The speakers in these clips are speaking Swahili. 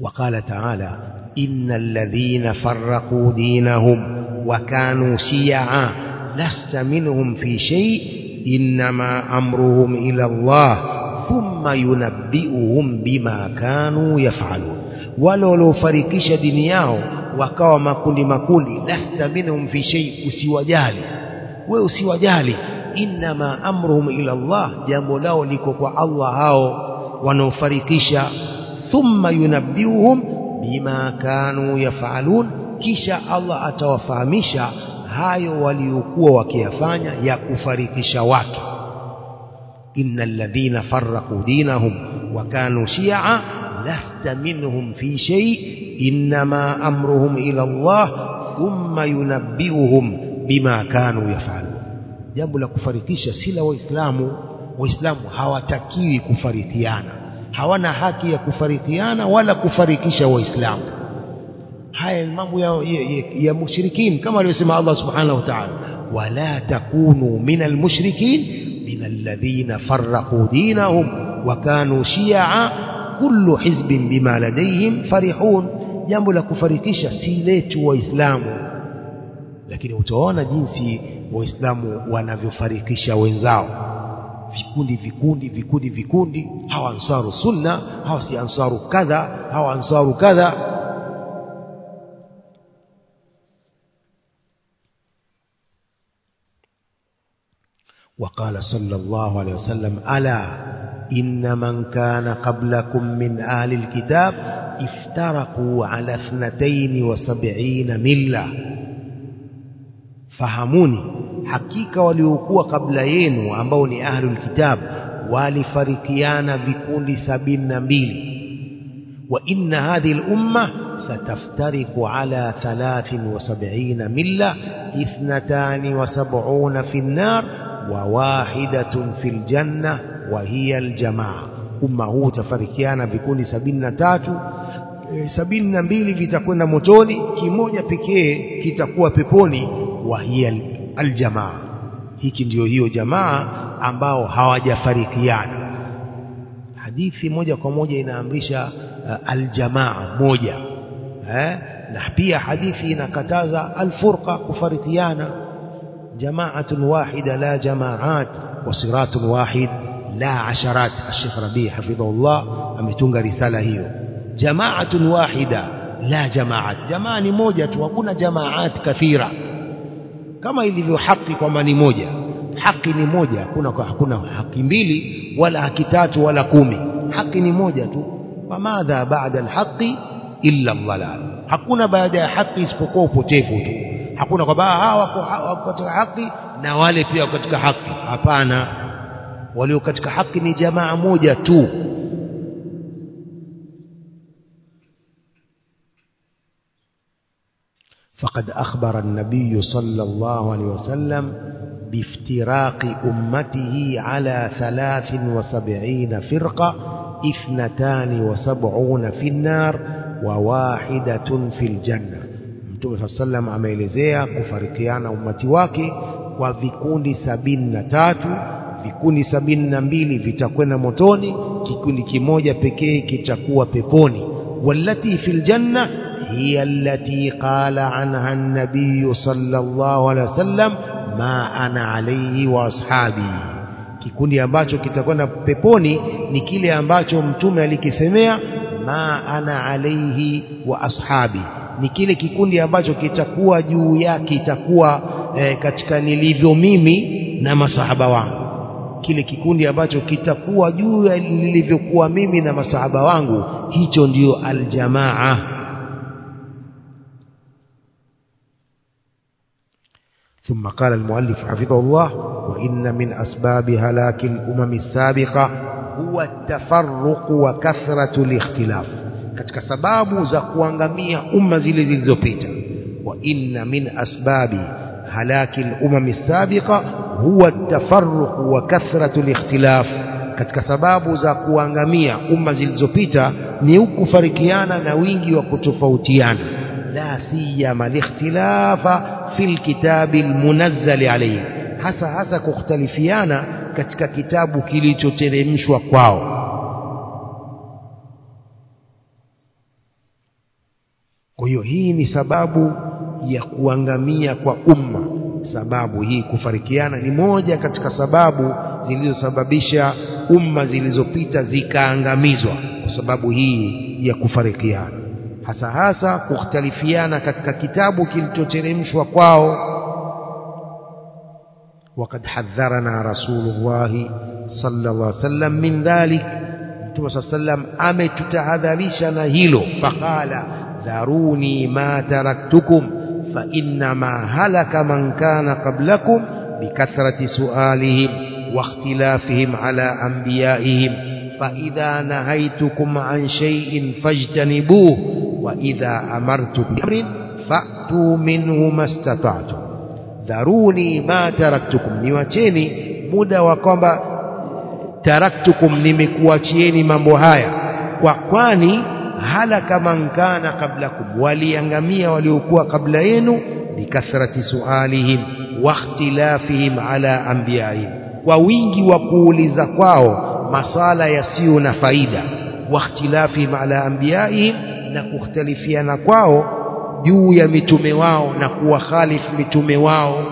وقال تعالى إن الذين فرقوا دينهم وكانوا شيعا لست منهم في شيء إنما أمرهم إلى الله ثم ينبئهم بما كانوا يفعلون. ولو لو فرقش دينياه وكوا ما كل لست منهم في شيء سوى جالي وسوى جالي إنما أمرهم إلى الله. جملاو لكوكو الله هاو. ونفرقش ثم ينبئهم بما كانوا يفعلون. كيشا الله اتوفهمشا هاي وليكوا وكيفانيا يا كفاركشا واك ان الذين فرقوا دينهم وكانوا شيعا لست منهم في شيء انما امرهم إلى الله ثم ينبئهم بما كانوا يفعلون جابوا لكفاركشا سلا واسلام واسلام هاواتاكيوي كفاركيانا hawana haki ya kufarikiana wala kufarikisha waislamu haya mambo ya, ya, ya, ya mushrikin kama alivyosema Allah subhanahu wa ta'ala wala takunu min almushrikin min alladhina farraqu dinahum wa kanu shi'a kullu hizbin bima ladayhim farihun jambo la kufarikisha si letu waislamu lakini utaona jinsi waislamu wanavyofarikisha wenzao vikundi vikundi vikundi vikundi. Hawa ansaru sunna hawa si ansaru kadha hawa ansaru kadha. وقال صلى الله عليه وسلم ألا إن من كان قبلكم من آل الكتاب افترقوا على اثنتين وسبعين ملة فهموني hakika waliokuwa kabla yenu ambao ni ahlul kitab walifarikiana vikundi sabini na mbili. Wa inna hadhihi lumma sataftariku ala thalathin wa milla ithnatani wa fi an-nar wa wahidatun fi ljanna wa hiya al-jamaa. Umma huu utafarikiana vikundi sabini na tatu e, sabini na mbili vitakwenda motoni kimoja pekee kitakuwa peponi wa hiya aljamaa. Hiki ndiyo hiyo jamaa ambao hawajafarikiana. Hadithi moja kwa moja inaamrisha uh, aljamaa moja eh? na pia hadithi inakataza alfurqa kufarikiana. Jamaatun wahida la jamaat wa siratun wahid la asharat. Sheikh Rabi hafidhahullah ametunga risala hiyo. Jamaatun wahida la jamaat jamaa ni moja tu hakuna jamaat kathira kama ilivyo haki kwamba ni moja. Haki ni moja hakuna hakuna haki mbili wala haki tatu wala kumi. Haki ni moja tu. Famadha baada alhaqi illa dhalal hakuna baada ya haki isipokuwa upotevu tu. Hakuna kwamba hawa wako katika haki na wale pia katika haki hapana. Walio katika haki ni jamaa moja tu فقد أخبر النبي صلى الله عليه وسلم بافتراق أمته على ثلاث وسبعين فرقة اثنتان وسبعون في النار وواحدة في الجنة. متوم صلى الله عليه وسلم أميليزيا كفرقيان أمتي واكي وفيكوني سبين تاتو فيكوني سبين في فيتاكونا متوني كيكوني كيموجا بكي كيتاكوا بيبوني. والتي في الجنة هي التي قال عنها النبي صلى الله عليه وسلم ما أنا عليه وأصحابي kikundi ambacho kitakwenda peponi ni kile ambacho mtume alikisemea ma ana alaihi wa ashabi ni kile kikundi ambacho kitakuwa juu yake kitakuwa eh, katika nilivyo mimi na masahaba wangu kile kikundi ambacho kitakuwa juu ya nilivyokuwa mimi na masahaba wangu hicho ndio aljamaa ثم قال المؤلف حفظه الله وإن من أسباب هلاك الأمم السابقة هو التفرق وكثرة الاختلاف. كتك سباب زقوان غمية أمة زلزلزوبيتا وإن من أسباب هلاك الأمم السابقة هو التفرق وكثرة الاختلاف. كتك سباب زقوان غمية أمة زلزوبيتا نيوك فركيانا نوينجي وكتفوتيانا la siyama في fil kitabi حسا alayhi hasa hasa kukhtalifiana katika kitabu kilichoteremshwa kwao. Kwa hii ni sababu ya kuangamia kwa umma. Sababu hii kufarikiana ni moja katika sababu zilizosababisha umma zilizopita zikaangamizwa. Kwa sababu hii ya kufarikiana hasa hasa kukhtalifiana katika kitabu kilichoteremshwa kwao وقد حذرنا رسول الله صلى الله عليه وسلم من ذلك Mtume عليه وسلم ametutahadharisha na hilo faqala dharuni ma taraktukum fa inna ma halaka man kana qablakum bikathrati su'alihim wa ikhtilafihim ala anbiya'ihim fa idha nahaytukum an idha amartukum bi amrin fa'tu minhu mastata'tu. Dharuni ma taraktukum niwacheni muda wa kwamba taraktukum nimekuachieni mambo haya. Kwa kwani halaka man kana qablakum waliangamia waliokuwa kabla yenu bikathrati sualihim wa ikhtilafihim ala anbiyaihim. Kwa wingi wa kuuliza kwao masala yasiyo na faida. Wa ikhtilafihim ala anbiyaihim na kukhtalifiana kwao juu ya mitume wao na kuwakhalifu mitume wao.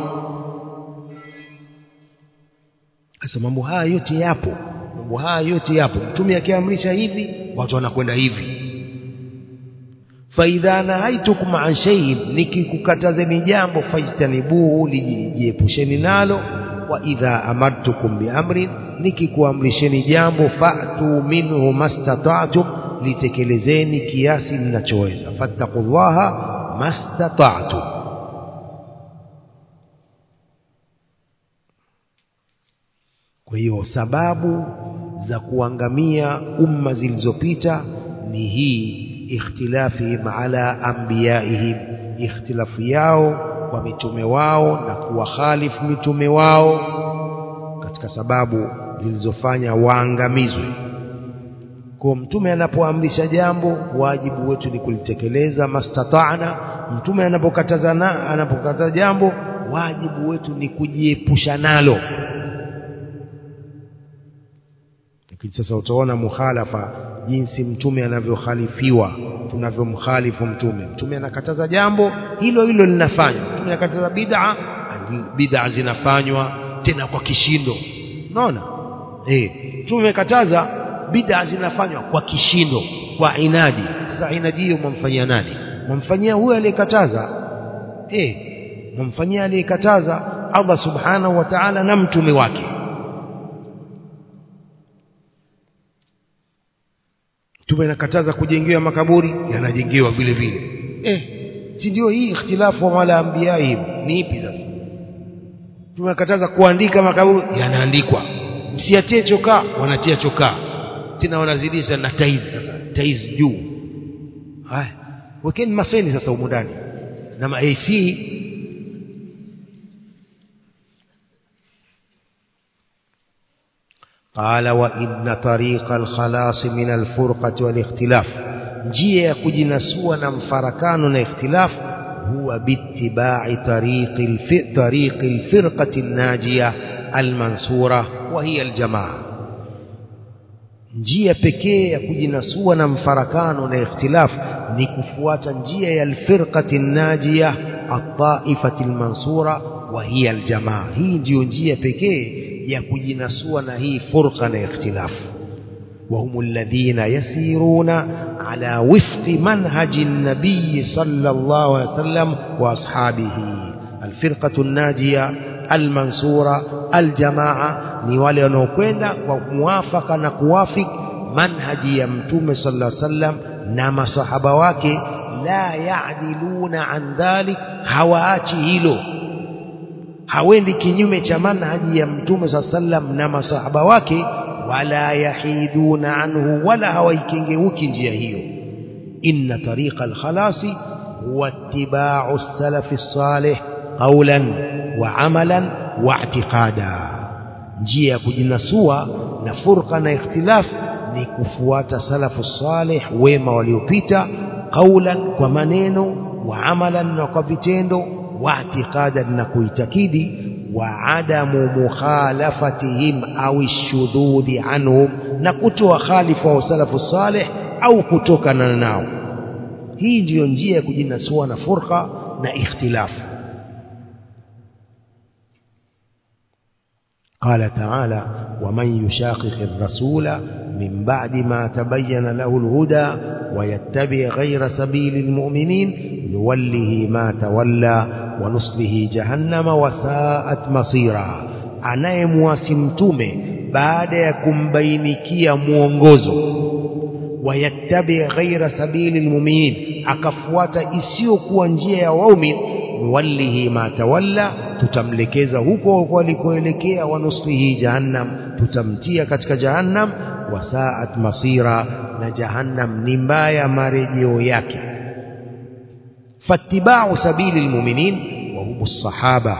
Sasa mambo haya yote yapo mambo haya yote yapo. Mtume akiamrisha hivi watu wanakwenda hivi. Faidha nahaitukum an shay'in nikikukatazeni jambo fajtanibuhu lijiepusheni nalo. Wa idha amartukum biamrin nikikuamrisheni jambo fa'tu minhu mastata'tum litekelezeni kiasi mnachoweza. Fattaqullaha mastatatu. Kwa hiyo sababu za kuangamia umma zilizopita ni hii ikhtilafihim ala anbiyaihim ikhtilafu yao kwa mitume wao na kuwakhalifu mitume wao katika sababu zilizofanya waangamizwe kwa mtume anapoamrisha jambo wajibu wetu ni kulitekeleza mastata'na. Mtume anapokataza na anapokataza jambo wajibu wetu ni kujiepusha nalo. Lakini sasa utaona mukhalafa jinsi mtume anavyokhalifiwa tunavyomkhalifu mtume. Mtume anakataza jambo hilo hilo linafanywa. Mtume anakataza bid'a bid'a zinafanywa tena kwa kishindo. Unaona? Eh mtume amekataza bid'a zinafanywa kwa kishindo kwa inadi. Sasa inadi hiyo mwamfanyia nani? Mwamfanyia huyo aliyekataza. Eh mwamfanyia aliyekataza Allah subhanahu wa ta'ala na mtume wake. Mtume anakataza kujengewa makaburi yanajengewa vile vile. Eh si ndio hii ikhtilafu wa wala anbiyaihim ni ipi sasa? Mtume anakataza kuandika makaburi yanaandikwa. Msiatie chokaa wanatia chokaa tena wanazidisha na tais tais juu. Haya. Wakeni mafeni sasa humu ndani. Na ma AC قال وإن طريق الخلاص من الفرقة والاختلاف جيه يكجن سوى نمفركان اختلاف هو باتباع طريق الفرقة الناجية المنصورة وهي الجماعة njia pekee ya kujinasua na mfarakano na ikhtilaf ni kufuata njia ya alfirqati an-najiyah at-ta'ifati almansura wa hiya aljamaa hii ndiyo njia pekee ya kujinasua na hii furqa na ikhtilaf وهم الذين يسيرون على وفق منهج النبي صلى الله عليه وسلم وأصحابه الفرقة الناجية المنصورة الجماعة ni wale wanaokwenda kwa muwafaka na kuwafik manhaji ya mtume sallallahu alaihi wasallam na masahaba wake la yaadiluna an dhalik hawaachi hilo. Hawendi kinyume cha manhaji ya mtume sa sallam na masahaba wake wala yahiduna anhu wala hawaikengeuki njia hiyo. Inna tariqa alkhalasi huwa ittiba'u as-salaf as-salih qawlan wa amalan wa i'tiqada njia ya kujinasua na furqa na ikhtilaf ni kufuata salafu salih wema waliopita qaulan kwa maneno wa amalan na kwa vitendo waatiqadan na kuitakidi wa adamu mukhalafatihim au shududi anhum na kutoa khalifa wa salafu salih au kutokana nao. Hii ndiyo njia ya kujinasua na furqa na ikhtilafu قال تعالى ومن يشاقق الرسول من بعد ما تبين له الهدى ويتبع غير سبيل المؤمنين يوله ما تولى ونصله جهنم وساءت مصيرا. أنا يمواسمتم بعد يكم بينكي موانغوز ويتبع غير سبيل المؤمنين أكفوات إسيوك وانجيا يوم يوله ما تولى tutamlekeza huko walikoelekea alikoelekea wanuslihi jahannam. Tutamtia katika jahannam wasaat masira na jahannam ni mbaya marejeo yake. Fattibau sabili lmuminin wahumu lsahaba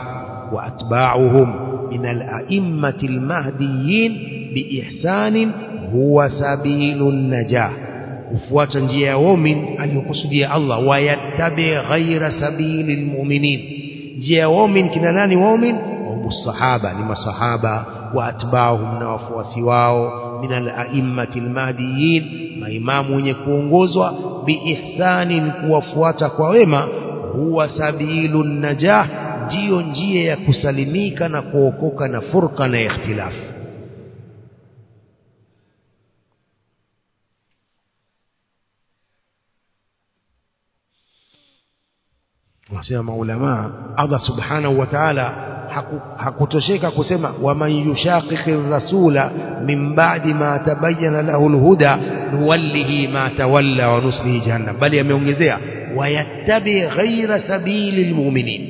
waatbauhum min ala'immati lmahdiyin biihsanin huwa sabilu najah. Kufuata njia ya womin aliyokusudia Allah wayattabi ghaira sabili lmuminin njia ya waumini kina nani waumini? Wahum sahaba ni masahaba wa atbauhum na wafuasi wao min ala'immati almahdiyin maimamu wenye kuongozwa biihsanin kuwafuata kwa wema huwa sabilu najah ndiyo njia ya kusalimika na kuokoka na furqa na ikhtilafu wanasema maulamaa Allah subhanahu wa ta'ala hakutosheka kusema waman yushaqiqi rasula min ba'di ma tabayyana lahu alhuda nuwallihi ma tawalla wa nuslihi jahannam. Bali ameongezea wayattabi ghaira sabili almu'minin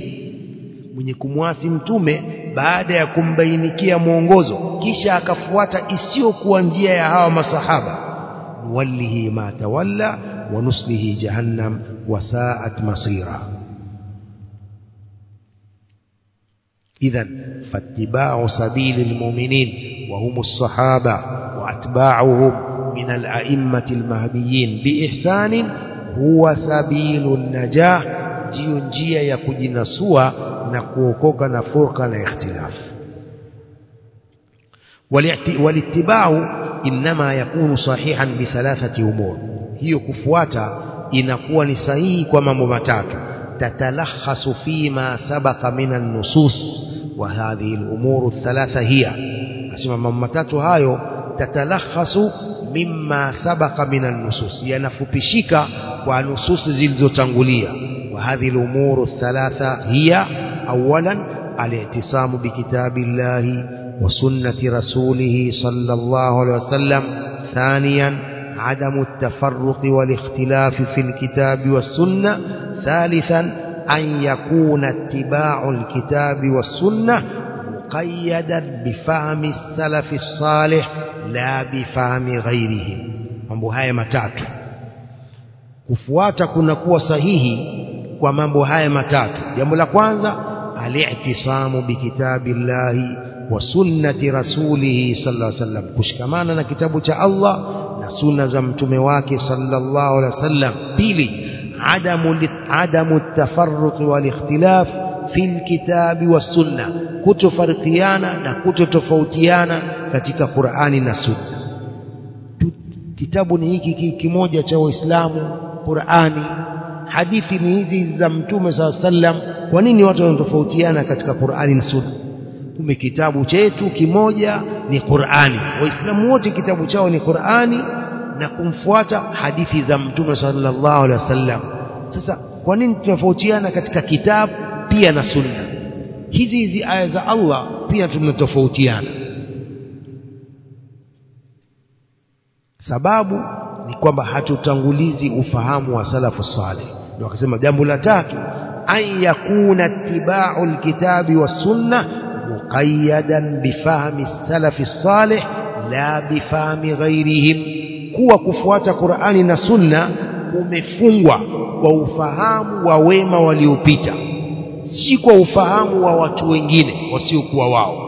mwenye kumwasi mtume baada ya kumbainikia mwongozo kisha akafuata isiyokuwa njia ya hawa masahaba nuwallihi ma tawalla wa nuslihi jahannam wa sa'at masira إذا فاتباع سبيل المؤمنين وهم الصحابة وأتباعهم من الأئمة المهديين بإحسان هو سبيل النجاح جيو njia ya kujinasua na kuokoka na والاتباع إنما يكون صحيحا بثلاثة أمور. hiyo kufuata inakuwa ni sahihi kwa mambo matatu تتلخص فيما سبق من النصوص. وهذه الأمور الثلاثة هي. أسمى ممتات هايو تتلخص مما سبق من النصوص. ينفبشك ونصوص زلزو تنغولية وهذه الأمور الثلاثة هي أولا الاعتصام بكتاب الله وسنة رسوله صلى الله عليه وسلم. ثانيا عدم التفرق والاختلاف في الكتاب والسنة. ثالثا أن يكون اتباع الكتاب والسنة مقيدا بفهم السلف الصالح لا بفهم غيرهم mambo haya matatu kufuata kunakuwa sahihi kwa mambo haya matatu jambo la kwanza al-i'tisamu bikitabillahi wa sunnati rasulihi sallallahu alaihi wasallam kushikamana na kitabu cha Allah na sunna za mtume wake sallallahu alaihi wasallam pili عدم عدم التفرق والاختلاف في الكتاب والسنة kutofarikiana na kutotofautiana katika Qur'ani na Sunna kitabu ni hiki kimoja cha Waislamu Qur'ani hadithi ni hizi za Mtume SAW sallam kwa nini watu wanatofautiana katika Qur'ani na Sunna kumbe kitabu chetu kimoja ni Qur'ani waislamu wote kitabu chao ni Qur'ani na kumfuata hadithi za mtume sallallahu alaihi wasallam. Sasa kwa nini tunatofautiana katika kitabu pia na sunna? Hizi hizi aya za Allah pia tunatofautiana. Sababu ni kwamba hatutangulizi ufahamu wa salafu salih. Ndio akasema jambo la tatu an yakuna tibau alkitabi was sunna muqayyadan bifahmi salafi salih la bifahmi ghairihim kuwa kufuata Qur'ani na Sunna umefungwa kwa ufahamu wa wema waliopita si kwa ufahamu wa watu wengine wasiokuwa wao.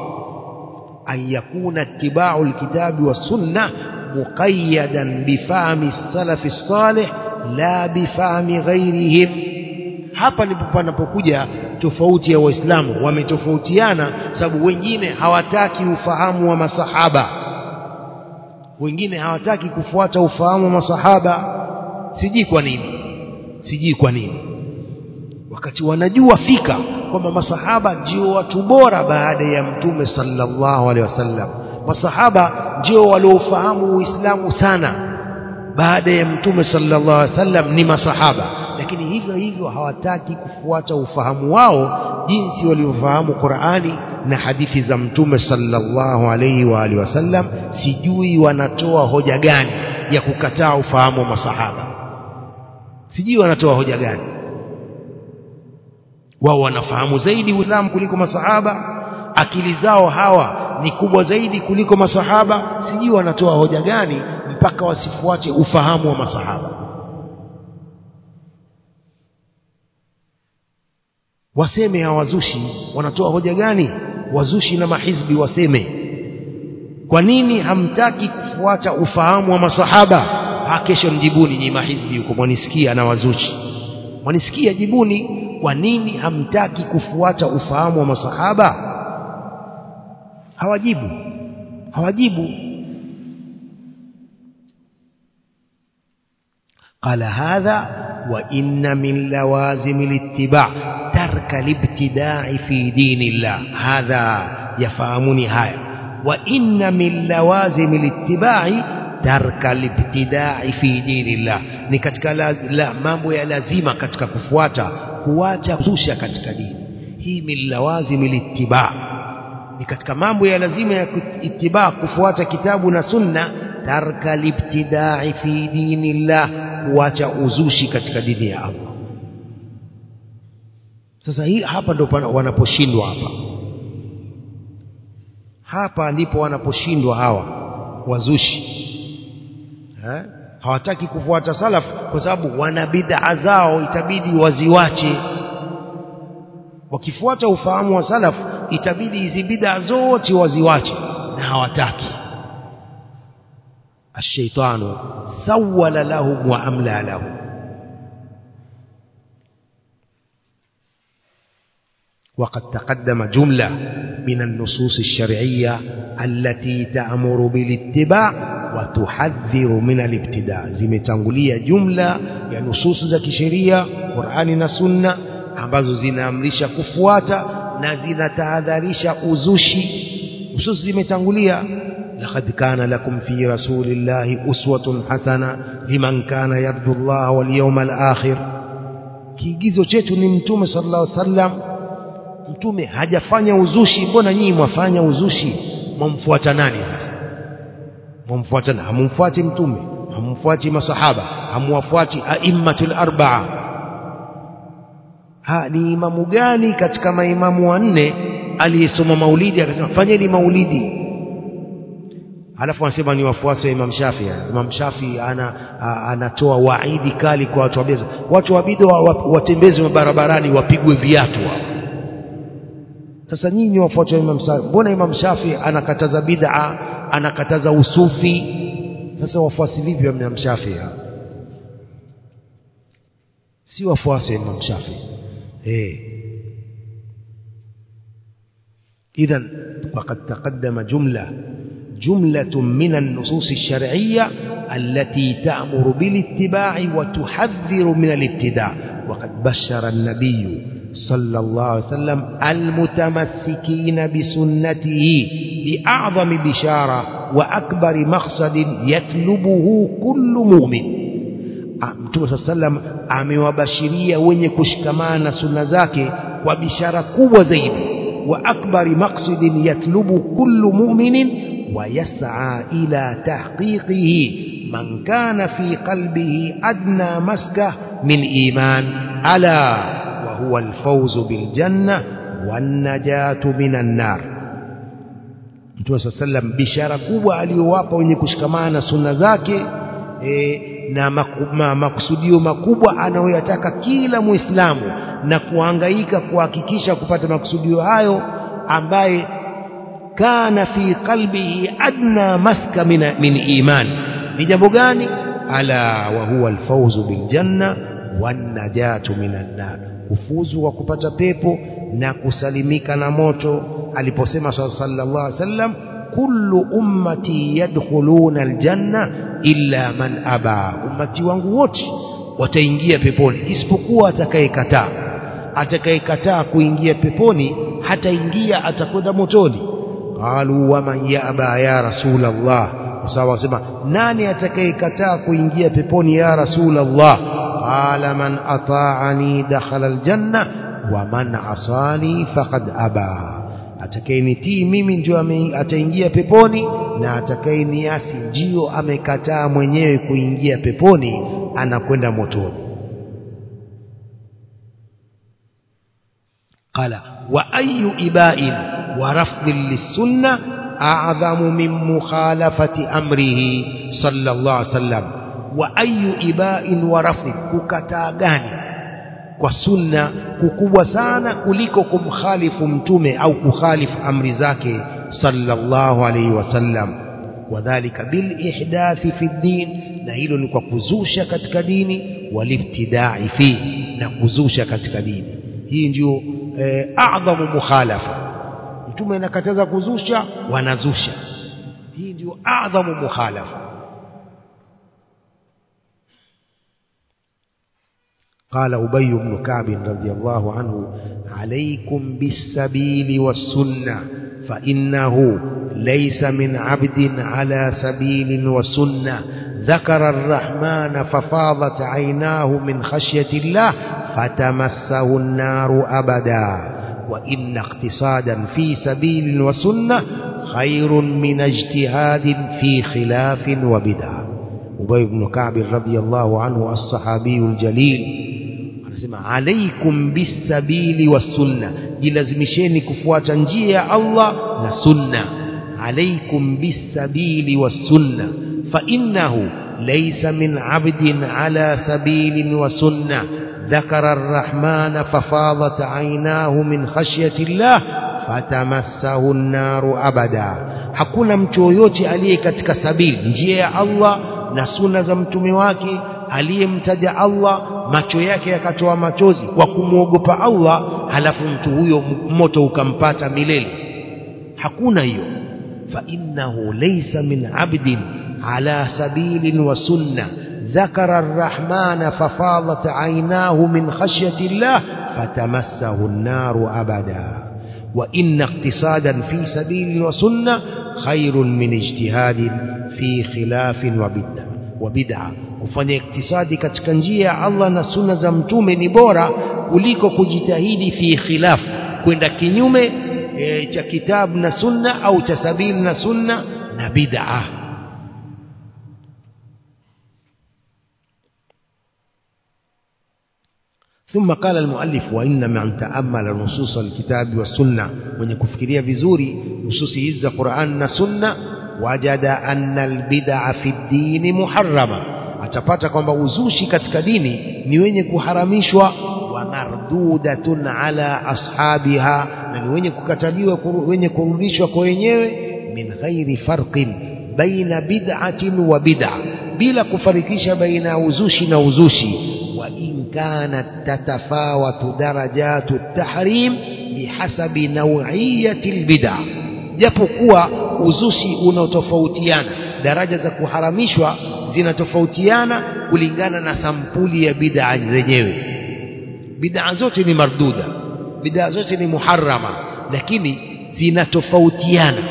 Ayakuna tibau alkitabi wa sunna muqayyadan bifahmi salafi salih la bifahmi ghairihim hapa ndipo panapokuja tofauti ya waislamu wametofautiana sababu wengine hawataki ufahamu wa masahaba wengine hawataki kufuata ufahamu wa masahaba. Sijui kwa nini. Sijui kwa nini. Wakati wanajua fika kwamba masahaba ndio watu bora baada ya mtume sallallahu alaihi wasallam. Masahaba ndio waliofahamu uislamu sana baada ya mtume sallallahu alaihi wasallam ni masahaba. Lakini hivyo hivyo hawataki kufuata ufahamu wao jinsi waliofahamu Qur'ani na hadithi za mtume sallallahu alaihi wa alihi wasallam sijui wanatoa hoja gani ya kukataa ufahamu wa masahaba. Sijui wanatoa hoja gani. Wao wanafahamu zaidi Uislamu kuliko masahaba akili zao hawa ni kubwa zaidi kuliko masahaba sijui wanatoa hoja gani mpaka wasifuate ufahamu wa masahaba. Waseme hawazushi wanatoa hoja gani wazushi na mahizbi waseme kwa nini hamtaki kufuata ufahamu wa masahaba? Ha kesho mjibuni nyi mahizbi huko mwanisikia na wazushi. Mwanisikia jibuni kwa nini hamtaki kufuata ufahamu wa masahaba? Hawajibu. Hawajibu قال هذا وإن من لوازم الاتباع ترك الابتداع في دين الله. هذا يفهمني هاي وإن من لوازم الاتباع ترك الابتداع في دين الله. نكتك لا مامو يا لازيما كتك كفواتا كواتا كتوشا كتك دي هي من لوازم الاتباع نكتك مامو يا لازيما يا اتباع كفواتا كتابنا سنة tarka libtidai fi dinillah kuacha uzushi katika dini ya Allah. Sasa hii hapa ndo wanaposhindwa hapa. Hapa ndipo wanaposhindwa hawa wazushi. Ha? hawataki kufuata salaf kwa sababu wana bid'a zao itabidi waziwache. Wakifuata ufahamu wa salaf itabidi hizi bid'a zote waziwache. Na hawataki الشيطان سول لهم وأملى لهم. وقد تقدم جملة من النصوص الشرعية التي تأمر بالاتباع وتحذر من الابتداء زي متنقلية جملة يا ينصوص ذاك شرية قرآن نسنة أبز زين أمرش كفوات نزين ريشا أزوش نصوص زي متنقلية لقد كان لكم في رسول الله أسوة حسنة لمن كان يرجو الله واليوم الآخر kiigizo chetu ni mtume sallallahu alaihi wasallam mtume hajafanya uzushi mbona nyinyi mwafanya uzushi mwamfuata nani sasa mwamfuata nani hamumfuati mtume hamumfuati masahaba hamwafuati aimmatul arba'a ha ni imamu gani katika maimamu wanne aliyesoma maulidi akasema fanyeni maulidi alafu anasema ni wafuasi wa imam shafi. Imam shafi ana, anatoa waidi kali kwa watu wa bidha watu wa bidha watembezi wa barabarani wapigwe viatu wao sasa nyinyi wafuasi wa imam shafi. Mbona imam shafi anakataza bid'a anakataza usufi? Sasa wafuasi vipi wa imam shafi si wafuasi wa imam shafi. Eh. Idhan waqad taqaddama jumla. جملة من النصوص الشرعية التي تأمر بالاتباع وتحذر من الابتداع. وقد بشر النبي صلى الله عليه وسلم المتمسكين بسنته بأعظم بشارة وأكبر مقصد يطلبه كل مؤمن. Mtume صلى الله عليه وسلم wenye kushikamana sunna zake kwa bishara kubwa zaidi وأكبر مقصد يطلب كل مؤمن ويسعى إلى تحقيقه من كان في قلبه أدنى مسكة من إيمان ألا وهو الفوز بالجنة والنجاة من النار Mtume صلى الله عليه وسلم bishara kubwa aliyowapa wenye kushikamana sunna zake e, na makusudio makubwa anayoyataka kila Muislamu na kuhangaika kuhakikisha kupata makusudio hayo ambaye kana fi qalbihi adna maska min, min iman. Ni jambo gani? Ala wa huwa alfawzu biljanna wannajatu minan nar. Ufuzu wa kupata pepo na kusalimika na moto aliposema sallallahu alaihi wasallam kullu ummati yadkhuluna aljanna illa man aba. Ummati wangu wote wataingia peponi isipokuwa atakayekataa. Atakayekataa kuingia peponi hataingia atakwenda motoni qalu waman yaba ya rasulallah? Sawa wasema nani atakayekataa kuingia peponi ya rasulallah? Qala man ataani dakhala aljanna waman asani faqad aba. Atakayenitii mimi ndio ataingia peponi na atakayeniasi ndio amekataa mwenyewe kuingia peponi anakwenda motoni. Qala wa ayu ibain? ورفض للسنة أعظم من مخالفة أمره صلى الله عليه وسلم. وأي إباء ورفض؟ ككتاغان وسنة ككوسان أليككم خالف متومي أو كخالف أمر زاكي صلى الله عليه وسلم. وذلك بالإحداث في الدين. نهيل ككزوش كتكدين والابتداع فيه. نكزوش كتكدين. هي آه، أعظم مخالفة. Mtume anakataza kuzusha wanazusha. Hii ndio adhamu mukhalafa. قال أبي بن كعب رضي الله عنه عليكم بالسبيل والسنة فإنه ليس من عبد على سبيل وسنة ذكر الرحمن ففاضت عيناه من خشية الله فتمسه النار أبدا وإن اقتصادا في سبيل وسنة خير من اجتهاد في خلاف وبدعة أبي بن كعب رضي الله عنه الصحابي الجليل. عليكم بالسبيل والسنة. يلزمشين كفوة يا الله؟ لسنة عليكم بالسبيل والسنة. فإنه ليس من عبد على سبيل وسنة. ذكر الرحمن ففاضت عيناه من خشية الله فتمسه النار أبدا hakuna mtu yoyote aliye katika sabili njia ya Allah na sunna za mtume wake aliyemtaja Allah macho yake yakatoa machozi kwa kumwogopa Allah halafu mtu huyo moto ukampata milele hakuna hiyo fa innahu laysa min abdin ala sabilin wa sunna ذكر الرحمن ففاضت عيناه من خشية الله فتمسه النار أبدا. وإن اقتصادا في سبيل وسنة خير من اجتهاد في خلاف وبدعة وبدعة وفن اقتصاد كتكنجية الله نسونا زمتوم نبورا كليكو كجتهيد في خلاف. كوين كنيومي إيه، كتاب نسنة أو تسبيل نسنة نبدعة. ثم قال المؤلف وإن من تأمل نصوص الكتاب والسنة من يكفكريا vizuri nususi hizi za Qur'an na sunna wajada anna albid'a fi ddini muharrama atapata kwamba uzushi katika dini ni wenye kuharamishwa wa mardudatun ala ashabiha na ni wenye kukataliwa wenye kurudishwa kwa wenyewe min ghairi farqin baina bid'atin wa bid'a bila kufarikisha baina ya uzushi na uzushi wa in kanat tatafawatu darajatu tahrim bihasabi naw'iyati japo japokuwa uzushi unaotofautiana daraja za kuharamishwa zinatofautiana kulingana na sampuli ya bid'a zenyewe. Bid'a zote ni marduda bid'a zote ni muharrama lakini zinatofautiana.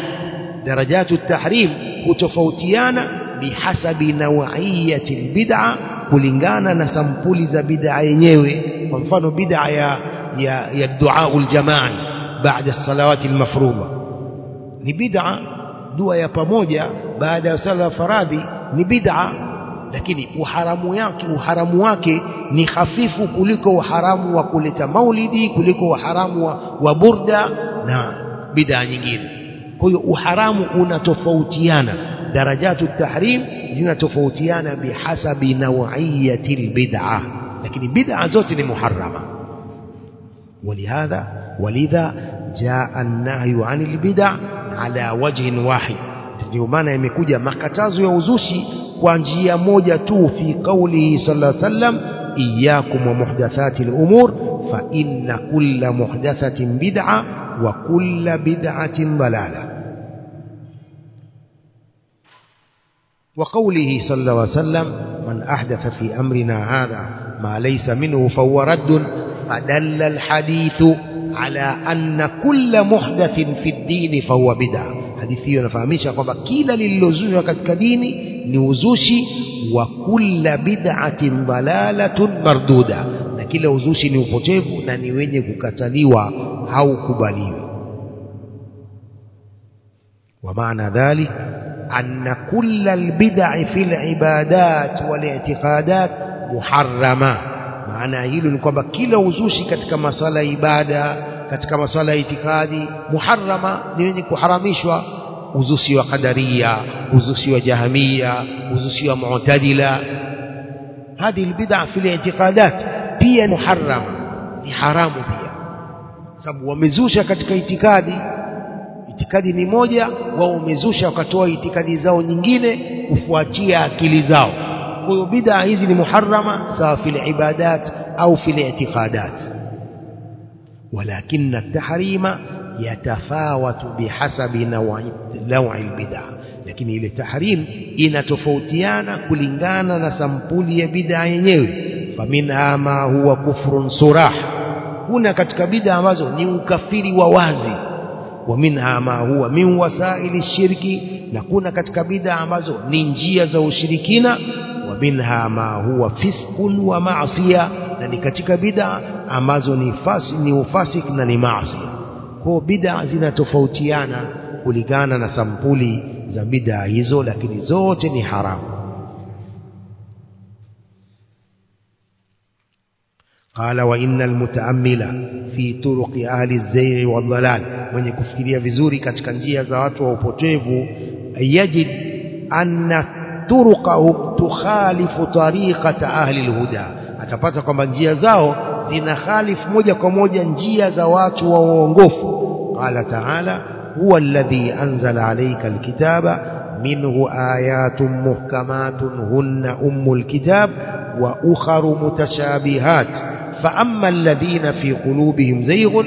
Darajatu tahrim hutofautiana bihasabi naw'iyati albid'a kulingana na sampuli za bid'a yenyewe. Kwa mfano bid'a ya ya, ya dua aljamaa baada salawati almafruḍa. Ni bid'a dua ya pamoja baada ya sala faradhi ni bid'a. Lakini uharamu yake uharamu wake ni hafifu kuliko uharamu wa kuleta maulidi kuliko uharamu wa, wa burda na bid'a nyingine. Kwa hiyo uharamu unatofautiana darajatu tahrim zinatofautiana bihasabi naw'iyati albid'a lakini bid'a zote ni muharrama ولهذا ولذا جاء النهي عن البدع على وجه واحد ndio maana imekuja makatazo ya uzushi kwa njia moja tu fi qawlihi sallallahu alaihi wasallam iyyakum wa muhdathati al-umur fa inna kulla muhdathatin bid'a wa kulla bid'atin dalala وقوله صلى الله عليه وسلم من أحدث في أمرنا هذا ما ليس منه فهو رد. فدل الحديث على أن كل محدث في الدين فهو بدعة. حديثي ينفهمش قبا كيل للزوش كتك ديني نوزوش وكل بدعة ضلالة مردودة. لكن وزوش نفجيب ننويني كتليوة أو كباليوة ومعنى ذلك أن كل البدع في العبادات والاعتقادات محرمة. معنى هيلو نكوبا كلا وزوشي كتك مصالة إبادة كتك مصالة اعتقادي محرمة. لأنك حرميشوا وزوشي وقدرية وزوشي وجهمية وزوشي ومعتدلة هذه البدع في الاعتقادات هي محرمة. في حرام فيها. سبوا مزوشة كتك اعتقادي itikadi ni moja wao umezusha wakatoa itikadi zao nyingine kufuatia akili zao. Huyo hiyo bid'a hizi ni muharrama sawa fil ibadat au fil i'tiqadat. Walakin at-tahrima yatafawatu bihasabi nawi al-bid'a lakini ile tahrim inatofautiana kulingana na sampuli ya bid'a yenyewe. Faminha ma huwa kufrun surah. Kuna katika bid'a ambazo ni ukafiri wa wazi wa minha ma huwa min wasaili shirki na kuna katika bid'a ambazo ni njia za ushirikina wa minha ma huwa fiskun wa maasiya na ni katika bid'a ambazo ni fasi, ni ufasik na ni maasi kwa bid'a zinatofautiana kulingana na sampuli za bid'a hizo lakini zote ni haramu قال وإن المتأمل في طرق أهل الزيغ والضلال. من يكفكرية فيزوري كتكنجية زواته وبوتيفو يجد أن طرقه تخالف طريقة أهل الهدى أتبتكم من جية زاو زنخالف موجكم موجا جية زواته ووغف قال تعالى هو الذي أنزل عليك الكتاب منه آيات محكمات هن أم الكتاب وأخر متشابهات فأما الذين في قلوبهم زيغ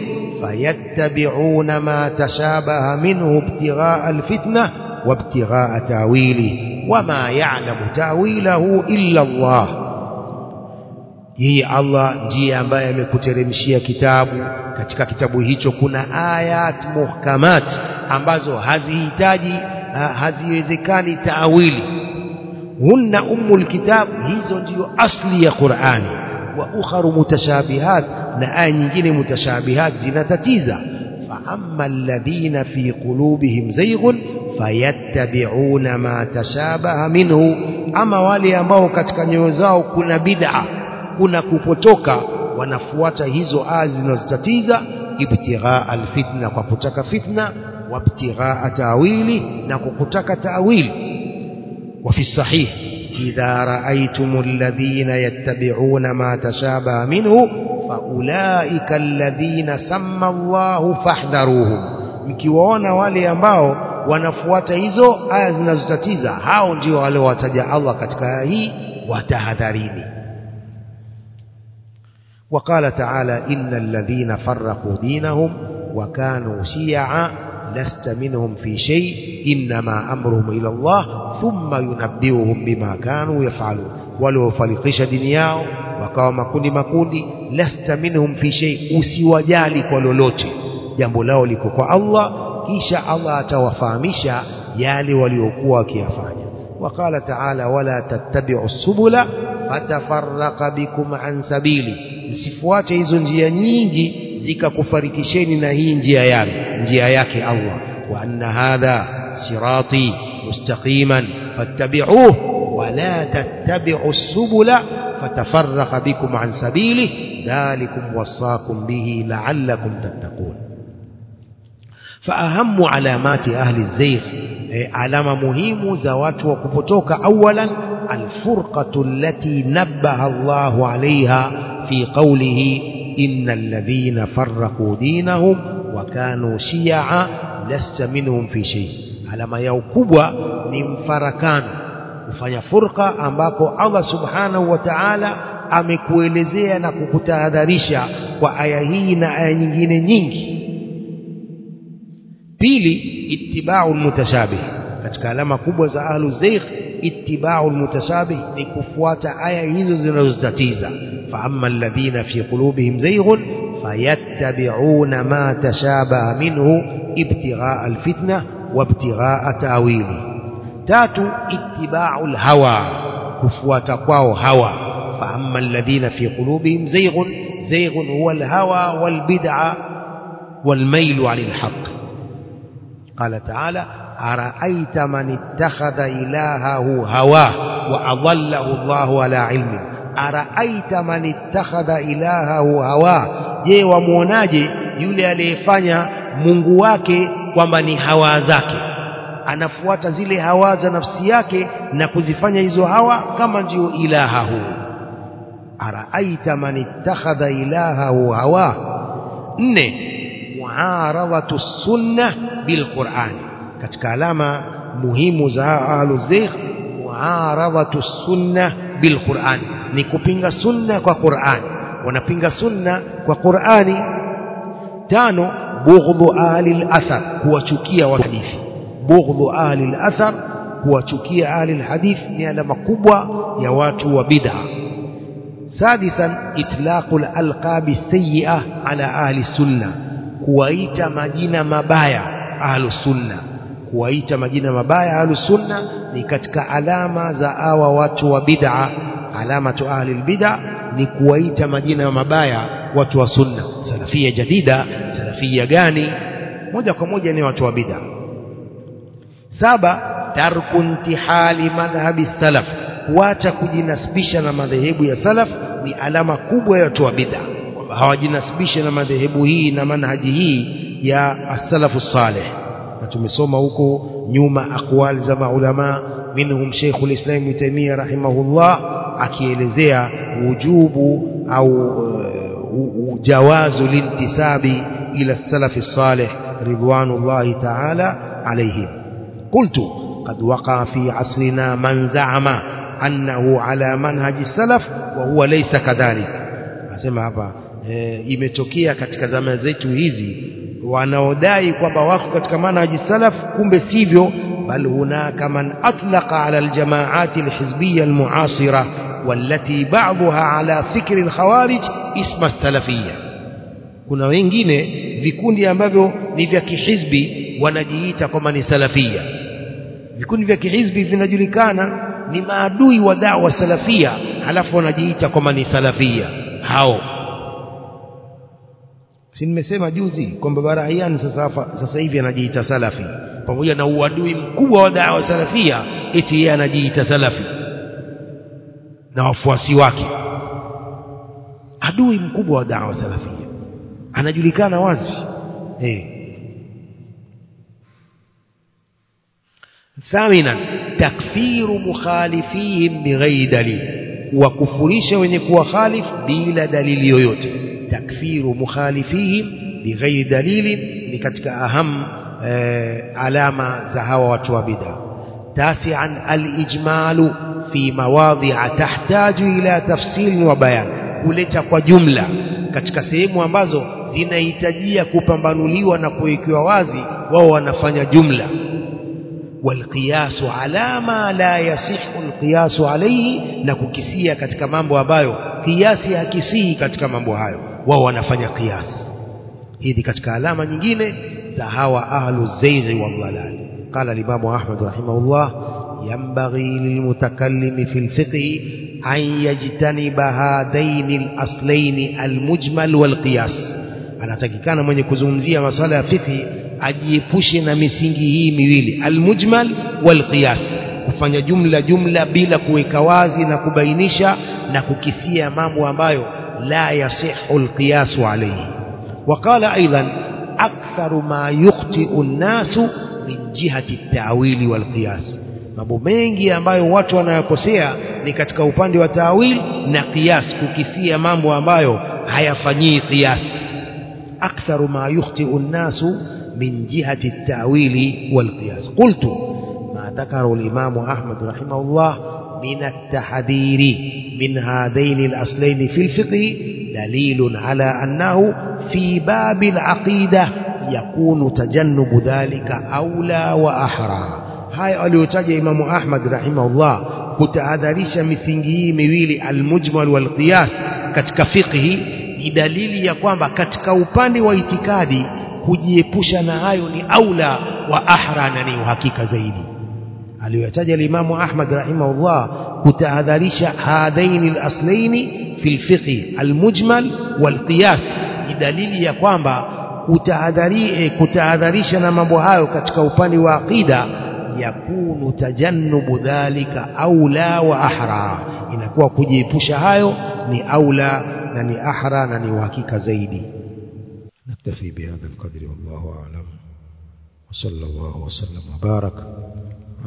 فيتبعون ما تشابه منه ابتغاء الفتنة وابتغاء تاويله وما يعلم تاويله إلا الله yeye Allah ndiye ambaye amekuteremshia kitabu katika kitabu hicho kuna ayat muhkamat ambazo hazihitaji haziwezekani taawili hunna ummul kitab hizo ndiyo asli ya Qur'ani وأخر متشابهات نعاني جيني متشابهات زنا تتيزة. فأما الذين في قلوبهم زيغ فيتبعون ما تشابه منه. أما والي أمو كتك نيوزاو كنا بدعة كنا كوبوتوكا ونفوات هزو آزنا تتيزة ابتغاء الفتنة وكتك فتنة وابتغاء تأويله نكتك تأويل. وفي الصحيح إذا رأيتم الذين يتبعون ما تشابه منه فأولئك الذين سمى الله فاحذروهم. مكيوانا والي أمباو ونفوات إذو آيز نزتتيزا هاو جيو على واتجا الله كتكاهي وتهذريني وقال تعالى إن الذين فرقوا دينهم وكانوا شيعا لست منهم في شيء إنما أمرهم إلى الله ثم ينبئهم بما كانوا يفعلون ولو فلقش دنياو wakawa makundi makundi lasta minhum fi shay usiwajali kwa lolote jambo lao liko kwa Allah kisha Allah atawafahamisha yale waliokuwa wakiyafanya وقال تعالى ولا تتبعوا السبل فتفرق بكم عن سبيلي msifuate hizo njia nyingi zikakufarikisheni na hii njia yake جياياك الله وأن هذا سراطي مستقيما فاتبعوه ولا تتبعوا السبل فتفرق بكم عن سبيله ذلكم وصاكم به لعلكم تتقون. فأهم علامات أهل الزيف إيه، علامة مهم زوات وكبتوك أولا الفرقة التي نبه الله عليها في قوله إن الذين فرقوا دينهم wakanu shia lasta minhum fi shay. Alama yao kubwa ni mfarakano. Kufanya furqa ambako Allah subhanahu wa ta'ala amekuelezea na kukutahadharisha kwa aya hii na aya nyingine nyingi. Pili ittiba'u mutashabih katika alama kubwa za ahlu zaikh ittiba'u mutashabih ni kufuata aya hizo zinazotatiza fa amma alladhina fi qulubihim zayghun فيتبعون ما تشابه منه ابتغاء الفتنة وابتغاء تأويله. تاتو اتباع الهوى كفوة قواه هوى. فأما الذين في قلوبهم زيغ زيغ هو الهوى والبدعة والميل عن الحق. قال تعالى أرأيت من اتخذ إلهه هواه وأضله الله على علمه أرأيت من اتخذ إلهه هواه je wamuonaje yule aliyefanya mungu wake kwamba ni hawa zake? Anafuata zile hawa za nafsi yake na kuzifanya hizo hawa kama ndio ilaha huu araaita man ittakhadha ilahahu hawa? Nne muaradhatu sunna bilqurani katika alama muhimu za ahlu zikh muaradhatu sunna bilqurani ni kupinga sunna kwa Qur'an wanapinga sunna kwa Qur'ani. Tano bughdhu ahli al-athar kuwachukia wa hadithi. Bughdhu ahli al-athar kuwachukia alil al-hadith ni alama kubwa ya watu wa bid'a. Sadisan itlaqul alqabi sayyi'ah ala ahli sunna kuwaita majina mabaya ahlu sunna. Kuwaita majina mabaya ahlu sunna ni katika alama za awa watu wa bid'a alama tu ahli bid'a ni kuwaita majina mabaya watu wa sunna. Salafia jadida salafia gani? Moja kwa moja ni watu wa bid'a. Saba tarku intihali madhhabi salaf. Kuacha kujinasibisha na madhehebu ya salaf ni alama kubwa ya watu wa bid'a. Hawajinasibishe na madhehebu hii na manhaji hii ya as-salafu salih. Na tumesoma huko nyuma akwali za maulama minhum Sheikh al-Islam Ibn Taymiyyah rahimahullah akielezea wujubu au uh, ujawazu lintisabi ila salafi salih ridwanullahi ta'ala alayhim. Qultu qad waqa fi asrina man za'ama annahu ala manhaji salaf wa huwa laysa kadhalik. Asema eh, imetokea katika zama zetu hizi wanaodai kwamba wako katika manhaji salaf kumbe sivyo. بل هناك من أطلق على الجماعات الحزبية المعاصرة والتي بعضها على فكر الخوارج اسم السلفية. كنا وينجين في كون يا أمبابيو نفيك حزبي ونجيت كمان سلفية في كون فيك حزبي في نجلكانا نما أدوي ودعوة سلفية على فو فنجيت كمان سلفية هاو سين مسيما جوزي كم ببارا عيان سسافا سسايفي نجيت سلفي pamoja na uadui mkubwa wa dawa salafia eti yeye anajiita salafi na wafuasi wake adui mkubwa wa dawa salafia anajulikana wazi eh ثامنا تكفير مخالفيهم بغير دليل وكفرisha wenye kuwa khalif bila dalili yoyote takfiru mukhalifihim bighairi dalili ni katika aham e, alama za hawa watu wa bid'a tasian alijmalu fi mawadhi'a tahtaju ila tafsil wa bayan kuleta kwa jumla katika sehemu ambazo zinahitajia kupambanuliwa na kuwekewa wazi wao wanafanya jumla والقياس على ما لا يصح القياس عليه na kukisia katika mambo ambayo kiasi hakisihi katika mambo hayo wao wanafanya kiasi هذه كتك علامة نجينة تهوى أهل الزيغ والضلال قال الإمام أحمد رحمه الله ينبغي للمتكلم في الفقه أن يجتنب هذين الأصلين المجمل والقياس أنا تكي كان من يكزون زي مسألة فقه أجيبوشنا مسنجيه ميويل المجمل والقياس kufanya jumla jumla bila kuweka wazi na kubainisha na kukisia mambo ambayo la وقال أيضا أكثر ما يخطئ الناس من جهة التعويل والقياس. ما mengi ambayo watu wanayokosea ni katika upande wa tawil na qiyas kukisia mambo ambayo hayafanyii أكثر ما يخطئ الناس من جهه التاويل والقياس قلت ما ذكر الامام احمد رحمه الله من التحذير من هذين الاصلين في الفقه دليل على انه في باب العقيدة يكون تجنب ذلك أولى وأحرى. هاي أولي وتجي إمام أحمد رحمه الله كتعذريش مثنجي ميويلي المجمل والقياس كتك فقه دليل يقوم كتك وبان وإتكادي كجيبوش نهاي أولى وأحرى نني وحكيك زيدي أولي وتجي الإمام أحمد رحمه الله كتعذريش هذين الأصلين في الفقه المجمل والقياس ni dalili ya kwamba kutahadhari kutahadharisha na mambo hayo katika upande wa aqida yakunu tajannubu dhalika aula wa ahra inakuwa kujiepusha hayo ni aula na ni ahra na ni uhakika zaidi naktafi bihadha alqadri wallahu a'lam وصلى الله وسلم وبارك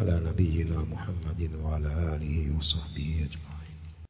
على نبينا محمد وعلى آله وصحبه أجمعين